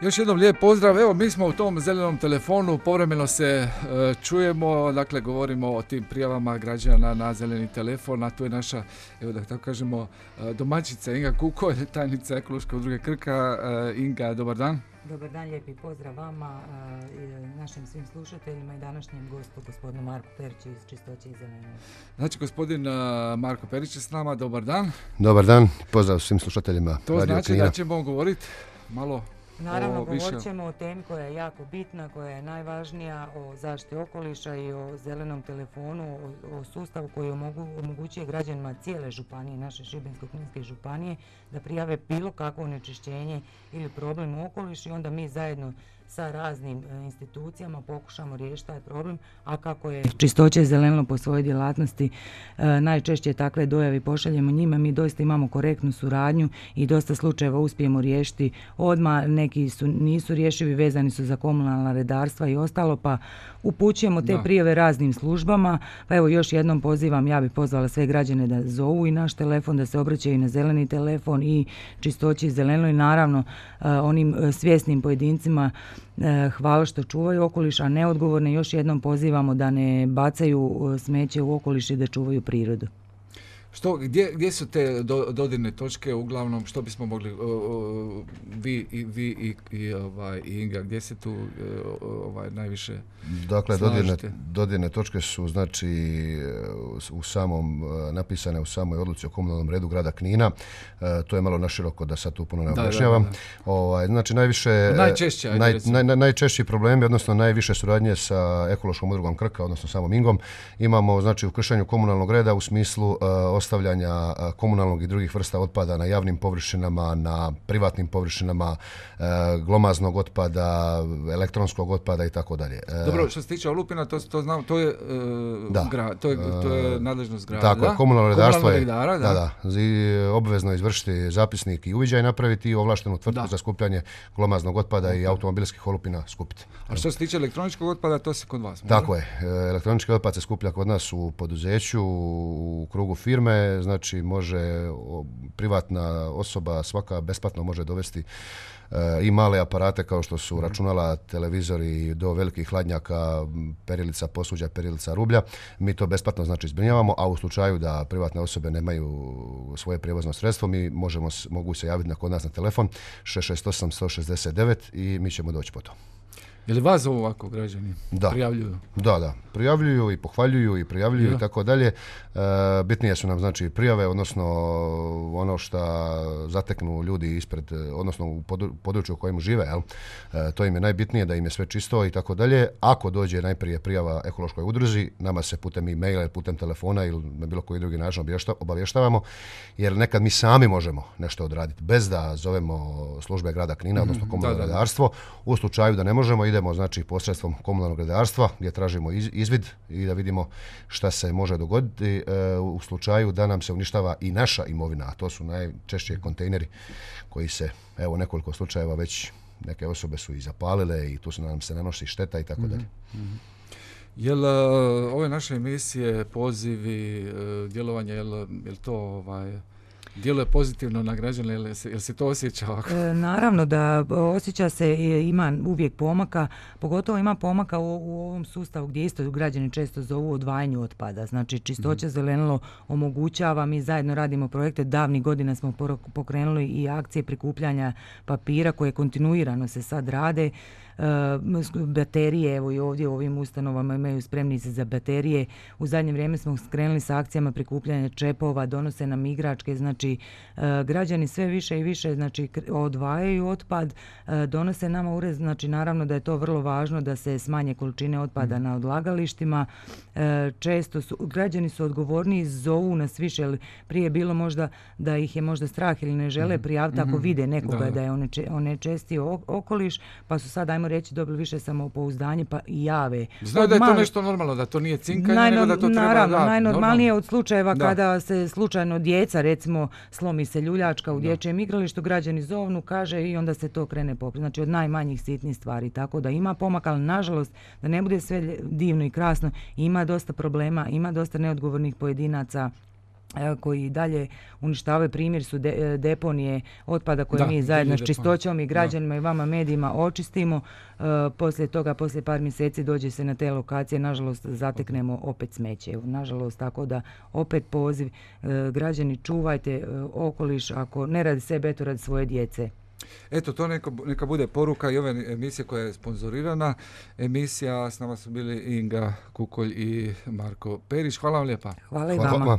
Još jednom lijep pozdrav, evo mi smo u tom zelenom telefonu, povremeno se e, čujemo, dakle govorimo o tim prijavama građana na zeleni telefon, a tu je naša, evo da tako kažemo, e, domaćica Inga Kuko, tajnica ekološke udruge Krka. E, Inga, dobar dan. Dobar dan, lijepi pozdrav vama, i našim svim slušateljima i današnjem gostu, gospodinu Marku Periću iz Čistoće i Zelene. Znači, gospodin Marko Perić je s nama, dobar dan. Dobar dan, pozdrav svim slušateljima. To znači da ćemo govoriti malo Naravno, govorit ćemo o temi koja je jako bitna, koja je najvažnija, o zaštiti okoliša i o zelenom telefonu, o, sustavu koji omogućuje građanima cijele županije, naše Šibensko-kninske županije, da prijave bilo kakvo onečišćenje ili problem u okolišu i onda mi zajedno sa raznim e, institucijama pokušamo riješiti taj problem, a kako je čistoće zelenilo po svojoj djelatnosti, e, najčešće takve dojavi pošaljemo njima, mi doista imamo korektnu suradnju i dosta slučajeva uspijemo riješiti. Odmah, neki su, nisu rješivi, vezani su za komunalna redarstva i ostalo, pa upućujemo te prijave raznim službama, pa evo još jednom pozivam, ja bih pozvala sve građane da zovu i naš telefon, da se obraćaju i na zeleni telefon i čistoći zeleno i naravno e, onim svjesnim pojedincima hvala što čuvaju okoliš, a neodgovorne još jednom pozivamo da ne bacaju e, smeće u okoliš i da čuvaju prirodu. Što, gdje, gdje su te do, dodirne točke uglavnom, što bismo mogli, vi, i, vi i, i, ovaj, Inga, gdje se tu e, ovaj, najviše Dakle, dodirne, dodirne točke su znači u samom, e, napisane u samoj odluci o komunalnom redu grada Knina, e, to je malo naširoko da sad tu puno ne objašnjavam. Ovaj, znači, najviše, naj, najčešći problemi, odnosno najviše suradnje sa ekološkom udrugom Krka, odnosno samom Ingom, imamo znači u kršenju komunalnog reda u smislu ostavljanja komunalnog i drugih vrsta otpada na javnim površinama, na privatnim površinama, glomaznog otpada, elektronskog otpada i tako dalje. Dobro, što se tiče Olupina, to, to znam, to je, da. to je, to je nadležnost grada. Tako, komunalno redarstvo je, da, da, obvezno izvršiti zapisnik i uviđaj napraviti i ovlaštenu tvrtku za skupljanje glomaznog otpada i automobilskih olupina skupiti. A što se tiče elektroničkog otpada, to se kod vas? Tako je, elektronički otpad se skuplja kod nas u poduzeću, u krugu firme, znači može privatna osoba svaka besplatno može dovesti e, i male aparate kao što su računala, televizori do velikih hladnjaka, perilica posuđa, perilica rublja. Mi to besplatno znači zbrinjavamo, a u slučaju da privatne osobe nemaju svoje prijevozno sredstvo, mi možemo, mogu se javiti na kod nas na telefon 668 169 i mi ćemo doći po to. Je li vas ovako građani da. prijavljuju? Da, da. Prijavljuju i pohvaljuju i prijavljuju i tako dalje. E, bitnije su nam znači prijave, odnosno ono što zateknu ljudi ispred, odnosno u području u kojem žive, jel? E, to im je najbitnije da im je sve čisto i tako dalje. Ako dođe najprije prijava ekološkoj udruzi, nama se putem e-maila putem telefona ili na bilo koji drugi način obavještavamo, jer nekad mi sami možemo nešto odraditi bez da zovemo službe grada Knina, odnosno mhm. komunalno redarstvo. U slučaju da ne možemo, idemo znači posredstvom komunalnog redarstva gdje tražimo izvid i da vidimo šta se može dogoditi e, u slučaju da nam se uništava i naša imovina, a to su najčešće kontejneri koji se, evo nekoliko slučajeva već neke osobe su i zapalile i tu su nam se nanosi šteta i tako mhm, dalje. Mhm. Jel uh, ove naše emisije, pozivi, uh, djelovanje, jel, jel to ovaj, djeluje pozitivno na građane, jel se, se to osjeća ovako? E, naravno da osjeća se, ima uvijek pomaka, pogotovo ima pomaka u, u ovom sustavu gdje isto građani često zovu odvajanju otpada. Znači čistoća mm. zelenilo omogućava, mi zajedno radimo projekte, davnih godina smo pokrenuli i akcije prikupljanja papira koje kontinuirano se sad rade baterije, evo i ovdje u ovim ustanovama imaju spremnice za baterije. U zadnje vrijeme smo skrenuli sa akcijama prikupljanja čepova, donose nam igračke, znači e, građani sve više i više znači odvajaju otpad, e, donose nama ured, znači naravno da je to vrlo važno da se smanje količine otpada mm. na odlagalištima. E, često su, građani su odgovorniji, zovu nas više, jer prije je bilo možda da ih je možda strah ili ne žele mm. prijaviti ako mm-hmm. vide nekoga da, je one, one česti okoliš, pa su sad ajmo reći, dobili više samopouzdanje pa i jave. Znaju da je to nešto normalno, da to nije cinkanje, nego da to treba Naravno, da, najnormalnije normalno. od slučajeva Da. kada se slučajno djeca, recimo, slomi se ljuljačka u dječjem igralištu, građani zovnu, kaže i onda se to krene popri. Znači od najmanjih sitnih stvari. Tako da ima pomaka, ali nažalost, da ne bude sve divno i krasno, ima dosta problema, ima dosta neodgovornih pojedinaca koji i dalje uništavaju primjer su de- e, deponije otpada koje Da, mi zajedno s čistoćom i deponije, da. građanima i vama medijima očistimo. E, poslije toga, poslije par mjeseci dođe se na te lokacije, nažalost zateknemo opet smeće. Evo, Nažalost, tako da opet poziv, e, građani čuvajte e, okoliš, ako ne radi sebe, eto radi svoje djece. Eto, to neka, neka bude poruka i ove emisije koja je sponzorirana. Emisija, s nama su bili Inga Kukolj i Marko Perić. Hvala vam lijepa. Hvala i vama.